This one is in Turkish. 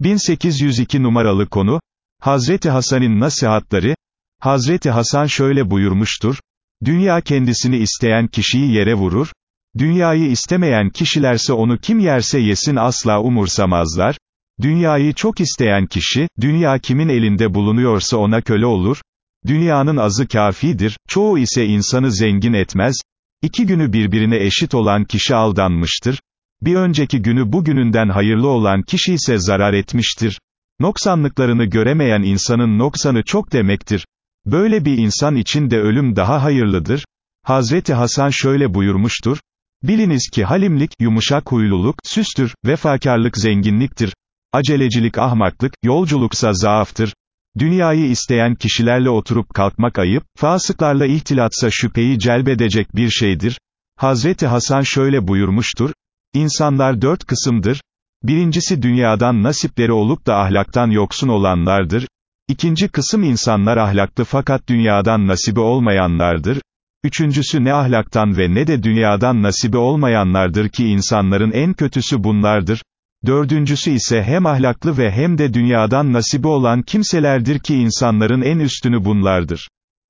1802 numaralı konu, Hazreti Hasan'ın nasihatları, Hazreti Hasan şöyle buyurmuştur, Dünya kendisini isteyen kişiyi yere vurur, dünyayı istemeyen kişilerse onu kim yerse yesin asla umursamazlar, dünyayı çok isteyen kişi, dünya kimin elinde bulunuyorsa ona köle olur, dünyanın azı kafidir, çoğu ise insanı zengin etmez, iki günü birbirine eşit olan kişi aldanmıştır, bir önceki günü bugününden hayırlı olan kişi ise zarar etmiştir. Noksanlıklarını göremeyen insanın noksanı çok demektir. Böyle bir insan için de ölüm daha hayırlıdır. Hazreti Hasan şöyle buyurmuştur, Biliniz ki halimlik, yumuşak huyluluk, süstür, vefakarlık zenginliktir. Acelecilik ahmaklık, yolculuksa zaaftır. Dünyayı isteyen kişilerle oturup kalkmak ayıp, fasıklarla ihtilatsa şüpheyi celbedecek bir şeydir. Hazreti Hasan şöyle buyurmuştur, İnsanlar dört kısımdır. Birincisi dünyadan nasipleri olup da ahlaktan yoksun olanlardır. İkinci kısım insanlar ahlaklı fakat dünyadan nasibi olmayanlardır. Üçüncüsü ne ahlaktan ve ne de dünyadan nasibi olmayanlardır ki insanların en kötüsü bunlardır. Dördüncüsü ise hem ahlaklı ve hem de dünyadan nasibi olan kimselerdir ki insanların en üstünü bunlardır.